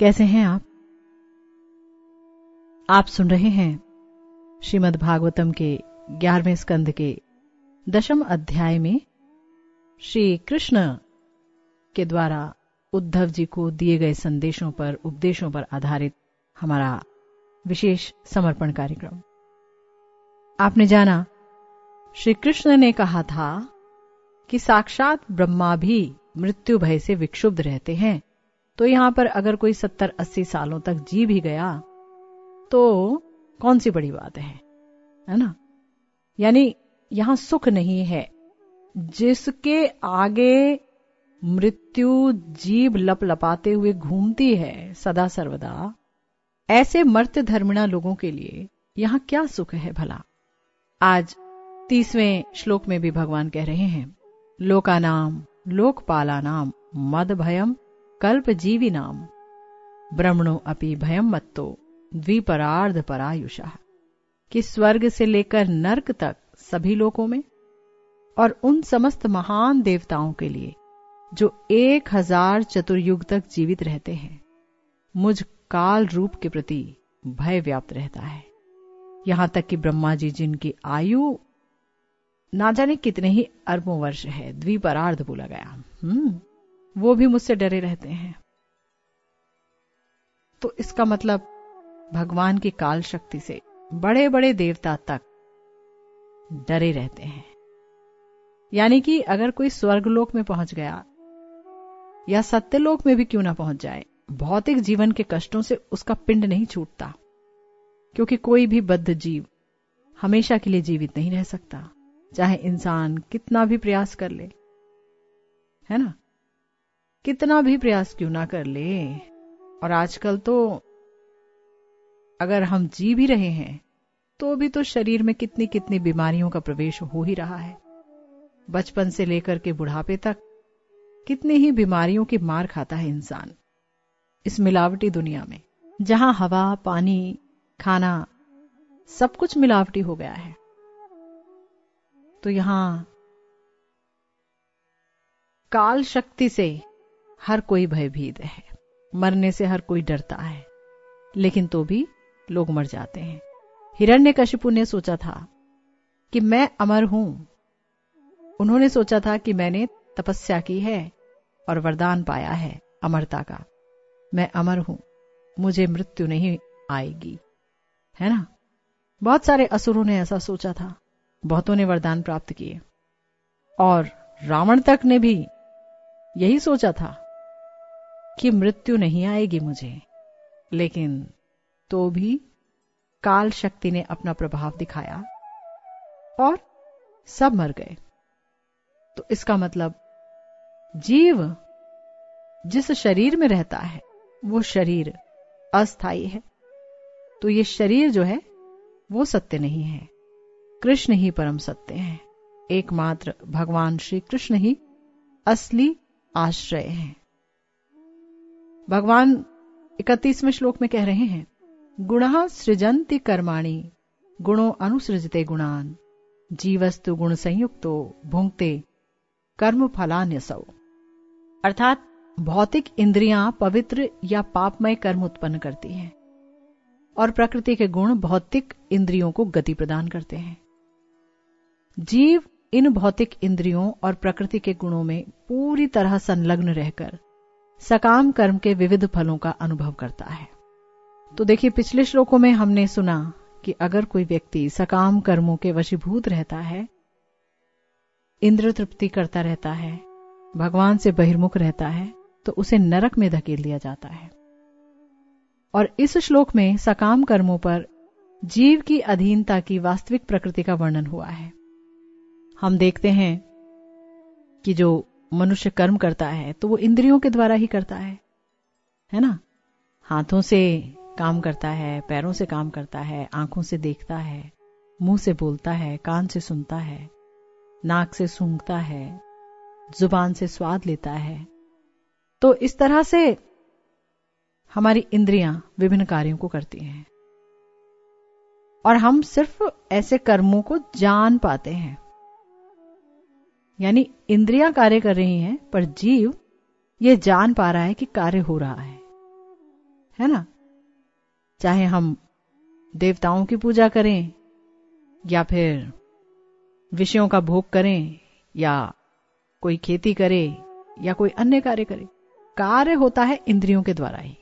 कैसे हैं आप? आप सुन रहे हैं श्रीमद् भागवतम के ग्यारहवें स्कंद के दशम अध्याय में श्री कृष्ण के द्वारा उद्धव जी को दिए गए संदेशों पर, उपदेशों पर आधारित हमारा विशेष समर्पण कार्यक्रम। आपने जाना, श्री कृष्ण ने कहा था कि साक्षात ब्रह्मा भी मृत्यु भय से विक्षुब्ध रहते हैं। तो यहाँ पर अगर कोई सत्तर अस्सी सालों तक जी भी गया तो कौन सी बड़ी बात है? है ना? यानी यहाँ सुख नहीं है। जिसके आगे मृत्यु जीव लप लपाते हुए घूमती है सदा सर्वदा, ऐसे मर्त धर्मिणा लोगों के लिए यहाँ क्या सुख है भला? आज तीसवें श्लोक में भी भगवान कह रहे हैं लोका नाम लोकपाला नाम मद भयम कल्प जीवी नाम ब्रह्मणो अपि भयम मत्तो द्विपरार्ध परायुषा कि स्वर्ग से लेकर नर्क तक सभी लोगों में? और उन समस्त महान देवताओं के लिए, जो एक हज़ार चतुर्युग तक जीवित रहते हैं, मुझ काल रूप के प्रति भय व्याप्त रहता है। यहाँ तक कि ब्रह्मा जी जिनकी आयु ना जाने कितने ही अरबों वर्ष है, द्विपरार्ध बोला गया। हम्म। वो भी मुझसे डरे रहते हैं। तो इसका मतलब भगवान की काल शक्ति से बड़े बड़े देवता तक डरे रहते हैं। यानी कि अगर कोई स्वर्गलोक में पहुँच गया या सत्यलोक में भी क्यों ना पहुँच जाए, भौतिक जीवन के कष्टों से उसका पिंड नहीं छूटता, क्योंकि कोई भी बद्ध जीव हमेशा के लिए जीवित नहीं रह सकता, चाहे इंसान कितना भी प्रयास कर ले। है ना? कितना भी प्रयास क्यों ना कर ले। और आजकल तो अगर हम जी भी रहे हैं तो भी तो शरीर में कितनी कितनी बीमारियों का प्रवेश हो ही रहा है। बचपन से लेकर के बुढ़ापे तक कितनी ही बीमारियों की मार खाता है इंसान इस मिलावटी दुनिया में, जहाँ हवा, पानी, खाना सब कुछ मिलावटी हो गया है। तो यहाँ काल शक्ति से हर कोई भयभीत है। मरने से हर कोई डरता है। लेकिन तो भी लोग मर जाते हैं। हिरण्य कशिपु ने सोचा था कि मैं अमर हूँ। उन्होंने सोचा था कि मैंने तपस्या की है और वरदान पाया है अमरता का। मैं अमर हूँ। मुझे मृत्यु नहीं आएगी। है ना? बहुत सारे असुरों ने ऐसा सोचा था। बहुतों ने वरदान प्राप्त किए। और रावण तक ने भी यही सोचा था कि मृत्यु नहीं आएगी मुझे। लेकिन तो भी काल शक्ति ने अपना प्रभाव दिखाया और सब मर गए। तो इसका मतलब जीव जिस शरीर में रहता है, वो शरीर अस्थाई है। तो ये शरीर जो है, वो सत्य नहीं है। कृष्ण ही परम सत्य है। एकमात्र भगवान श्री कृष्ण ही असली आश्रय हैं। भगवान इकतीसवें श्लोक में कह रहे हैं, गुण सृजंति कर्माणी, गुणों अनुसृजते गुणान। जीवस्तु गुण संयुक्तो भूंगते कर्म फलान्यसौ। अर्थात, भौतिक इंद्रियाँ पवित्र या पापमय कर्म उत्पन्न करती हैं और प्रकृति के गुण भौतिक इंद्रियों को गति प्रदान करते हैं। जीव इन भौतिक इंद्रियों और प्रकृति के गुणों में पूरी तरह संलग्न रहकर सकाम कर्म के विविध फलों का अनुभव करता है। तो देखिए, पिछले श्लोकों में हमने सुना कि अगर कोई व्यक्ति सकाम कर्मों के वशीभूत रहता है, इंद्र तृप्ति करता रहता है, भगवान से बहिर्मुख रहता है तो उसे नरक में धकेल दिया जाता है। और इस श्लोक में सकाम कर्मों पर जीव की अधीनता की वास्तविक प्रकृति का वर्णन हुआ है। हम देखते हैं कि जो मनुष्य कर्म करता है तो वो इंद्रियों के द्वारा ही करता है। है ना? हाथों से काम करता है, पैरों से काम करता है, आँखों से देखता है, मुँह से बोलता है, कान से सुनता है, नाक से सूंघता है, ज़ुबान से स्वाद लेता है। तो इस तरह से हमारी इंद्रियाँ विभिन्न कार्यों को करती हैं। और हम सिर्फ़ ऐसे कर्मों को जान पाते हैं। यानी इंद्रियाँ कार्य कर रही हैं, पर जीव ये जान पा रहा है कि कार्य हो रहा है। है ना? चाहे हम देवताओं की पूजा करें, या फिर विषयों का भोग करें, या कोई खेती करे, या कोई अन्य कार्य करे, कार्य होता है इंद्रियों के द्वारा ही।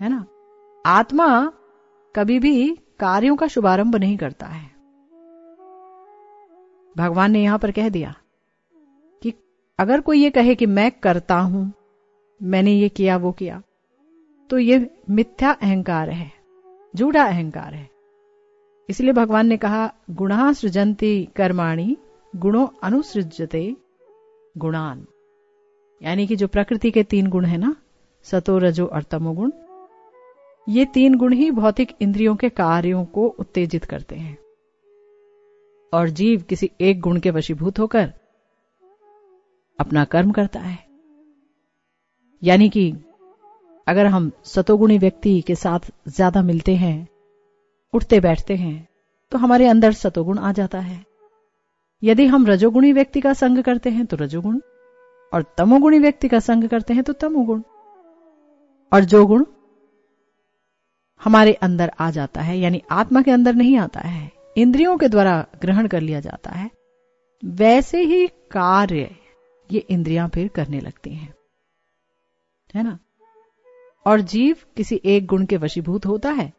है ना? आत्मा कभी भी कार्यों का शुभारंभ नहीं करता है। भगवान ने यहाँ पर कह दिया कि अगर कोई ये कहे कि मैं करता हूँ, मैंने ये किया, वो किया तो ये मिथ्या अहंकार है झूठा अहंकार है। इसलिए भगवान ने कहा, गुणा सृजंती कर्माणी, गुणों अनुसृजते गुणान। यानी कि जो प्रकृति के तीन गुण है ना, सतो, रजो और तमोगुण ये तीन गुण ही भौतिक इंद्रियों के कार्यों को उत्तेजित करते हैं। और जीव किसी एक गुण के वशीभूत होकर अपना कर्म करता है। यानी कि अगर हम सतोगुणी व्यक्ति के साथ ज़्यादा मिलते हैं, उठते बैठते हैं तो हमारे अंदर सतोगुण आ जाता है। यदि हम रजोगुणी व्यक्ति का संग करते हैं तो रजोगुण, और तमोगुणी व्यक्ति का संग करते हैं तो तमोगुण। और जो गुण हमारे अंदर आ जाता है, यानी आत्मा के अंदर नहीं आता है इंद्रियों के द्वारा ग्रहण कर लिया जाता है, वैसे ही कार्य ये इंद्रियाँ फिर करने लगती हैं। है ना? और जीव किसी एक गुण के वशीभूत होता है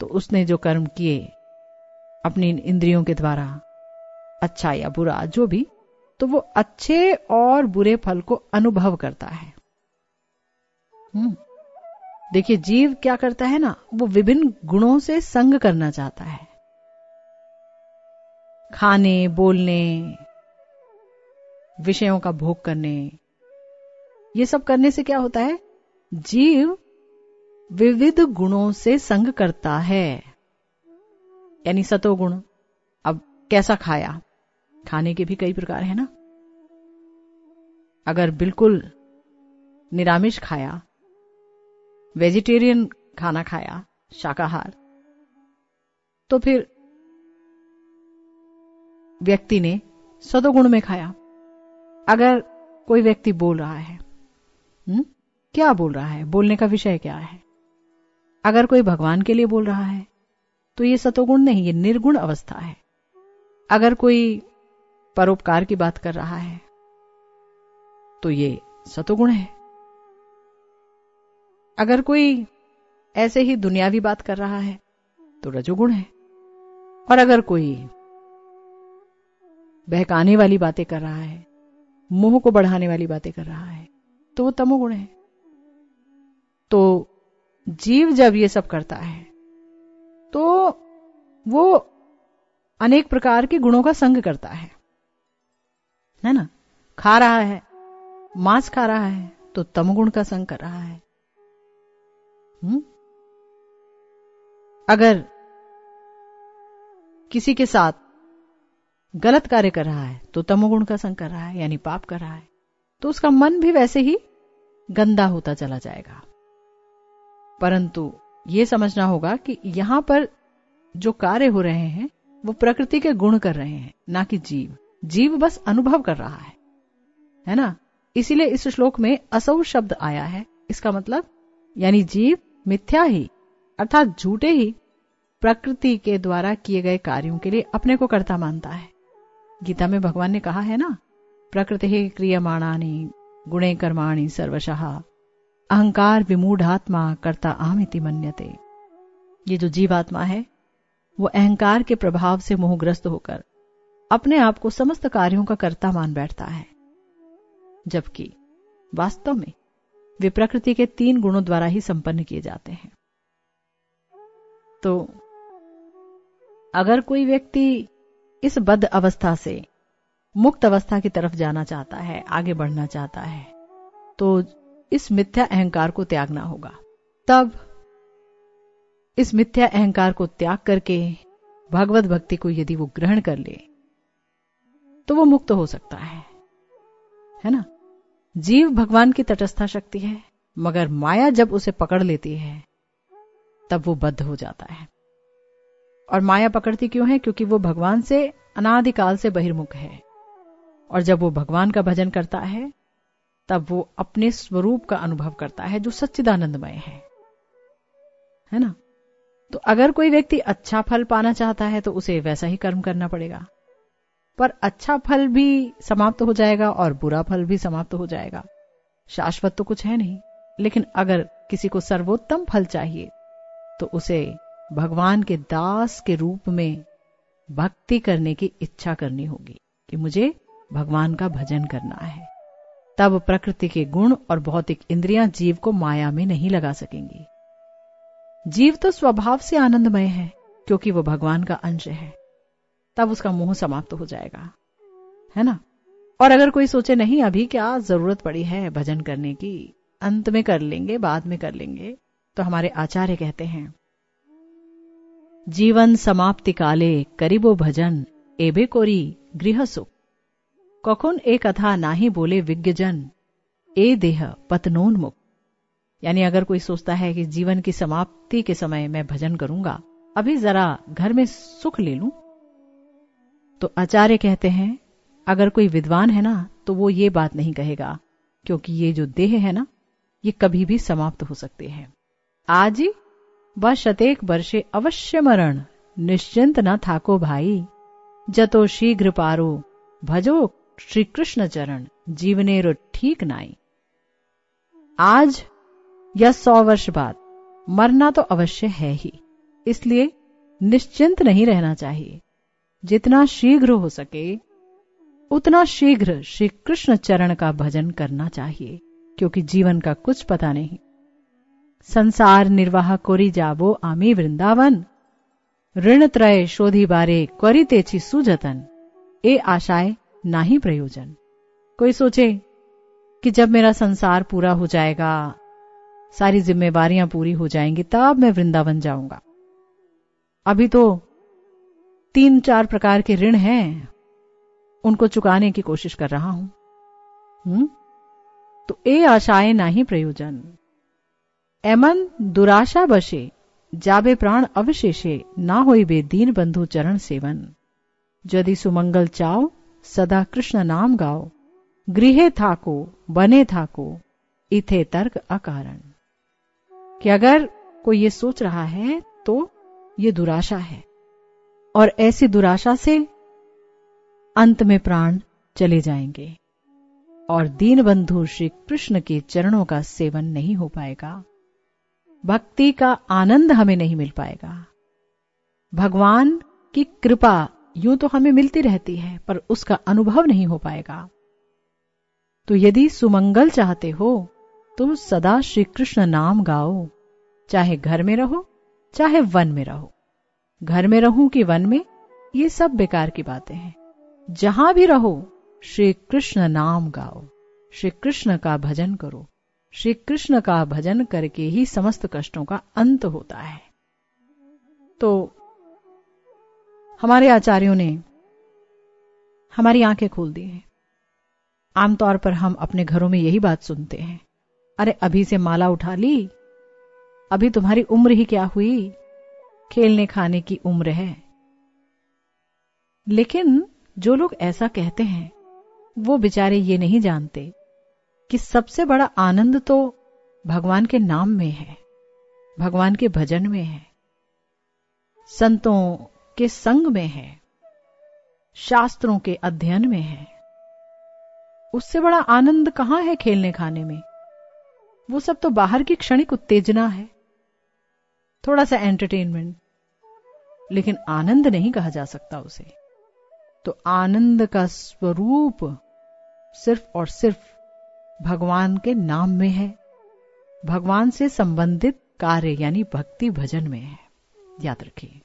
तो उसने जो कर्म किए, अपनी इंद्रियों के द्वारा अच्छा या बुरा, जो भी तो वो अच्छे और बुरे फल को अनुभव करता है। हम्म। देखिए, जीव क्या करता है ना, वो विभिन्न गुणों से संग करना चाहता है। खाने, बोलने, विषयों का भोग करने। ये सब करने से क्या होता है? जीव विविध गुणों से संग करता है। यानी सतोगुण अब कैसा खाया? खाने के भी कई प्रकार है ना। अगर बिल्कुल निरामिष खाया, वेजिटेरियन खाना खाया, शाकाहार तो फिर व्यक्ति ने सदोगुण में खाया। अगर कोई व्यक्ति बोल रहा है हुँ? हम्म, क्या बोल रहा है? बोलने का विषय क्या है? अगर कोई भगवान के लिए बोल रहा है तो ये सतोगुण नहीं ये निर्गुण अवस्था है। अगर कोई परोपकार की बात कर रहा है तो ये सतोगुण है। अगर कोई ऐसे ही दुनियावी बात कर रहा है तो रजोगुण है। और अगर कोई बहकाने वाली बातें कर रहा है, मोह को बढ़ाने वाली बातें कर रहा है तो वो तमोगुण है। तो जीव जब ये सब करता है तो वो अनेक प्रकार के गुणों का संग करता है। है ना? खा रहा है, मांस खा रहा है तो तमगुण का संग कर रहा है। हुँ? अगर किसी के साथ गलत कार्य कर रहा है तो तमोगुण का संग कर रहा है, यानी पाप कर रहा है तो उसका मन भी वैसे ही गंदा होता चला जाएगा। परंतु यह समझना होगा कि यहाँ पर जो कार्य हो रहे हैं, वो प्रकृति के गुण कर रहे हैं, ना कि जीव। जीव बस अनुभव कर रहा है है ना? इसीलिए इस श्लोक में असौ शब्द आया है। इसका मतलब यानी जीव मिथ्या ही, अर्थात झूठे ही, प्रकृति के द्वारा किए गए कार्यों के लिए अपने को कर्ता मानता है। गीता में भगवान ने कहा है ना, प्रकृति ही क्रियमाणानी, गुणे कर्माणी सर्वशः। अहंकार विमूढ़ात्मा करता आमिति मन्यते। ये जो जीवात्मा है, वो अहंकार के प्रभाव से मोहग्रस्त होकर अपने आप को समस्त कार्यों का कर्ता मान बैठता है। जबकि वास्तव में वे प्रकृति के तीन गुणों द्वारा ही संपन्न किए जाते हैं। तो अगर कोई व्यक्ति इस बद्ध अवस्था से मुक्त अवस्था की तरफ़ जाना चाहता है, आगे बढ़ना चाहता है तो इस मिथ्या अहंकार को त्यागना होगा। तब इस मिथ्या अहंकार को त्याग करके भगवत भक्ति को यदि वो ग्रहण कर ले तो वो मुक्त हो सकता है। है ना? जीव भगवान की तटस्था शक्ति है, मगर माया जब उसे पकड़ लेती है, तब वो बद्ध हो जाता है। और माया पकड़ती क्यों है? क्योंकि वो भगवान से, अनादिकाल से बहिर्मुख है। और जब वो भगवान का भजन करता है, तब वो अपने स्वरूप का अनुभव करता है, जो सच्चिदानंदमय है। है ना? तो अगर कोई व्यक्ति अच्छा फल पाना चाहता है तो उसे वैसा ही कर्म करना पड़ेगा। पर अच्छा फल भी समाप्त हो जाएगा और बुरा फल भी समाप्त हो जाएगा। शाश्वत तो कुछ है नहीं। लेकिन अगर किसी को सर्वोत्तम फल चाहिए तो उसे भगवान के दास के रूप में भक्ति करने की इच्छा करनी होगी कि मुझे भगवान का भजन करना है। तब प्रकृति के गुण और भौतिक इंद्रियाँ जीव को माया में नहीं लगा सकेंगी। जीव तो स्वभाव से आनंदमय है, क्योंकि वो भगवान का अंश है। तब उसका मोह समाप्त हो जाएगा, है ना? और अगर कोई सोचे, नहीं, अभी क्या ज़रूरत पड़ी है भजन करने की? अंत में कर लेंगे, बाद में कर लेंगे। तो हमारे आचार्य कहते हैं जीवन समाप्ति काले करीबो भजन, एबे कोरी कखुन एक कथा नाही बोले विज्ञजन, ए देह पतनोन्मुख यानी अगर कोई सोचता है कि जीवन की समाप्ति के समय मैं भजन करूँगा, अभी जरा घर में सुख ले लूँ। तो आचार्य कहते हैं, अगर कोई विद्वान है ना तो वो ये बात नहीं कहेगा, क्योंकि ये जो देह है ना, ये कभी भी समाप्त हो सकते हैं। आज ही व शतेक वर्षे अवश्य मरण। निश्चिंत न थाको भाई। जतो शीघ्र पारो। भजो श्री कृष्ण चरण। जीवने रो ठीक नाई। आज या सौ वर्ष बाद मरना तो अवश्य है ही। इसलिए निश्चिंत नहीं रहना चाहिए। जितना शीघ्र हो सके, उतना शीघ्र श्री कृष्ण चरण का भजन करना चाहिए, क्योंकि जीवन का कुछ पता नहीं। संसार निर्वाह कोरी जाबो आमी वृंदावन। ऋण त्रय शोधी बारे तेची सुजतन। ए आशाए ना ही प्रयोजन। कोई सोचे कि जब मेरा संसार पूरा हो जाएगा, सारी जिम्मेवारियाँ पूरी हो जाएँगी, तब मैं वृंदावन जाऊँगा। अभी तो तीन चार प्रकार के ऋण हैं, उनको चुकाने की कोशिश कर रहा हूँ। हुँ? तो ए आशाएँ ना ही प्रयोजन। एमन दुराशा बशे, जाबे प्राण अवशेषे, ना होई बे दीन बंधु चरण सेवन। यदि सुमंगल चाओ, सदा कृष्ण नाम गाओ। गृहे थाको, बने थाको, इथे तर्क अकारण। कि अगर कोई ये सोच रहा है तो ये दुराशा है। और ऐसी दुराशा से अंत में प्राण चले जाएँगे। और दीन बंधु श्री कृष्ण के चरणों का सेवन नहीं हो पाएगा। भक्ति का आनंद हमें नहीं मिल पाएगा। भगवान की कृपा यूँ तो हमें मिलती रहती है, पर उसका अनुभव नहीं हो पाएगा। तो यदि सुमंगल चाहते हो तो सदा श्री कृष्ण नाम गाओ। चाहे घर में रहो, चाहे वन में रहो। घर में रहूँ कि वन में, ये सब बेकार की बातें हैं। जहाँ भी रहो श्री कृष्ण नाम गाओ। श्री कृष्ण का भजन करो। श्री कृष्ण का भजन करके ही समस्त कष्टों का अंत होता है। तो हमारे आचार्यों ने हमारी आँखें खोल दी हैं। आमतौर पर हम अपने घरों में यही बात सुनते हैं। अरे, अभी से माला उठा ली, अभी तुम्हारी उम्र ही क्या हुई? खेलने खाने की उम्र है। लेकिन जो लोग ऐसा कहते हैं, वो बेचारे ये नहीं जानते कि सबसे बड़ा आनंद तो भगवान के नाम में है, भगवान के भजन में है, संतों के संग में है, शास्त्रों के अध्ययन में है। उससे बड़ा आनंद कहाँ है खेलने खाने में? वो सब तो बाहर की क्षणिक उत्तेजना है। थोड़ा सा एंटरटेनमेंट लेकिन आनंद नहीं कहा जा सकता उसे। तो आनंद का स्वरूप सिर्फ़ और सिर्फ़ भगवान के नाम में है। भगवान से संबंधित कार्य, यानी भक्ति भजन में है। याद रखिए।